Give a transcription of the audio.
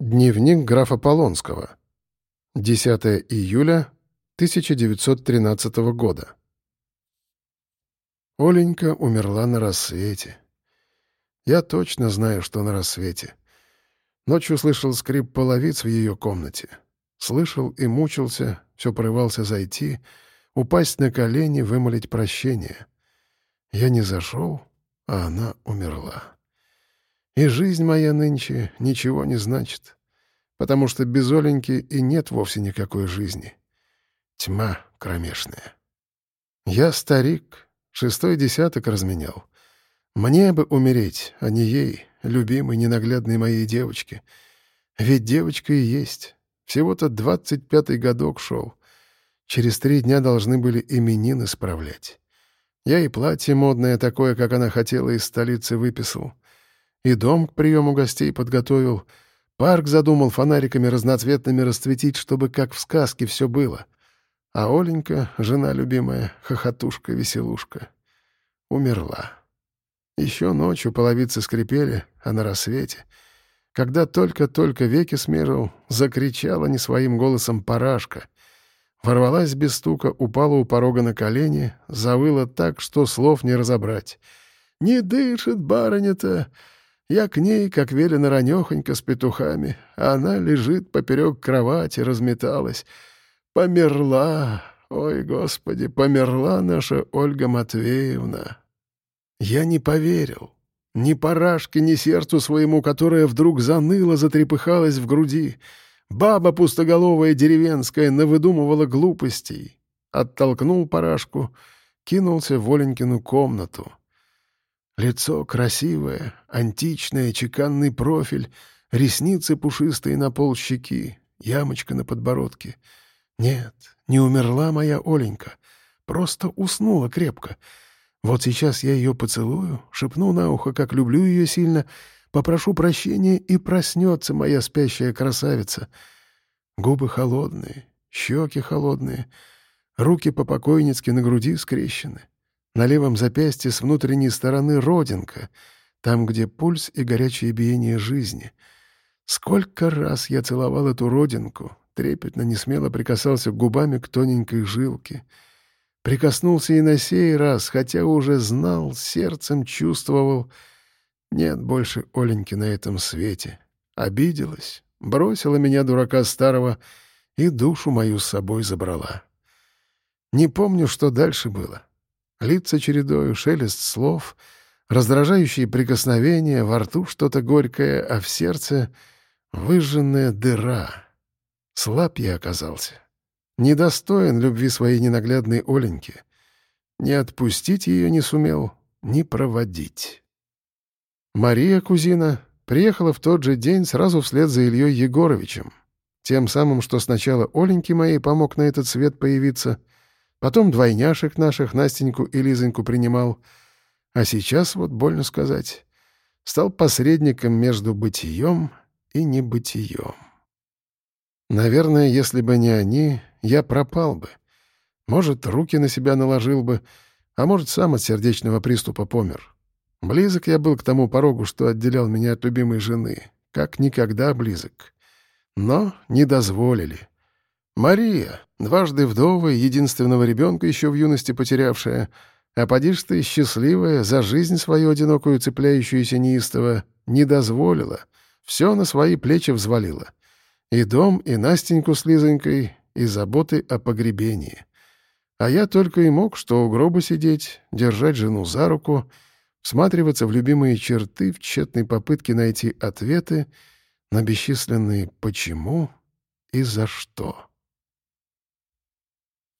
Дневник графа Полонского. 10 июля 1913 года. Оленька умерла на рассвете. Я точно знаю, что на рассвете. Ночью слышал скрип половиц в ее комнате. Слышал и мучился, все порывался зайти, упасть на колени, вымолить прощение. Я не зашел, а она умерла. И жизнь моя нынче ничего не значит, потому что без Оленьки и нет вовсе никакой жизни. Тьма кромешная. Я старик, шестой десяток разменял. Мне бы умереть, а не ей, любимой, ненаглядной моей девочке. Ведь девочка и есть. Всего-то двадцать пятый годок шел. Через три дня должны были именины справлять. Я и платье модное такое, как она хотела, из столицы выписал и дом к приему гостей подготовил, парк задумал фонариками разноцветными расцветить, чтобы как в сказке все было. А Оленька, жена любимая, хохотушка-веселушка, умерла. Еще ночью половицы скрипели, а на рассвете, когда только-только веки смежил, закричала не своим голосом парашка. Ворвалась без стука, упала у порога на колени, завыла так, что слов не разобрать. «Не дышит барыня-то! Я к ней, как велено, ранехонько с петухами, а она лежит поперек кровати, разметалась. Померла, ой, Господи, померла наша Ольга Матвеевна. Я не поверил. Ни парашке, ни сердцу своему, которое вдруг заныло, затрепыхалось в груди. Баба пустоголовая деревенская навыдумывала глупостей. Оттолкнул парашку, кинулся в Оленькину комнату — Лицо красивое, античное, чеканный профиль, ресницы пушистые на пол щеки, ямочка на подбородке. Нет, не умерла моя Оленька, просто уснула крепко. Вот сейчас я ее поцелую, шепну на ухо, как люблю ее сильно, попрошу прощения, и проснется моя спящая красавица. Губы холодные, щеки холодные, руки по-покойницки на груди скрещены. На левом запястье с внутренней стороны родинка, там, где пульс и горячее биение жизни. Сколько раз я целовал эту родинку, трепетно, несмело прикасался губами к тоненькой жилке. Прикоснулся и на сей раз, хотя уже знал, сердцем чувствовал. Нет больше Оленьки на этом свете. Обиделась, бросила меня, дурака старого, и душу мою с собой забрала. Не помню, что дальше было. Лица чередою, шелест слов, раздражающие прикосновения, во рту что-то горькое, а в сердце — выжженная дыра. Слаб я оказался. Недостоин любви своей ненаглядной Оленьки. Не отпустить ее не сумел, не проводить. Мария, кузина, приехала в тот же день сразу вслед за Ильей Егоровичем. Тем самым, что сначала Оленьке моей помог на этот свет появиться — Потом двойняшек наших, Настеньку и Лизоньку принимал. А сейчас, вот больно сказать, стал посредником между бытием и небытием. Наверное, если бы не они, я пропал бы. Может, руки на себя наложил бы, а может, сам от сердечного приступа помер. Близок я был к тому порогу, что отделял меня от любимой жены. Как никогда близок. Но не дозволили. Мария, дважды вдовая, единственного ребенка еще в юности потерявшая, а подишь ты, счастливая, за жизнь свою одинокую цепляющуюся неистово, не дозволила, все на свои плечи взвалила. И дом, и Настеньку с Лизонькой, и заботы о погребении. А я только и мог, что у гроба сидеть, держать жену за руку, всматриваться в любимые черты в тщетной попытке найти ответы на бесчисленные «почему» и «за что».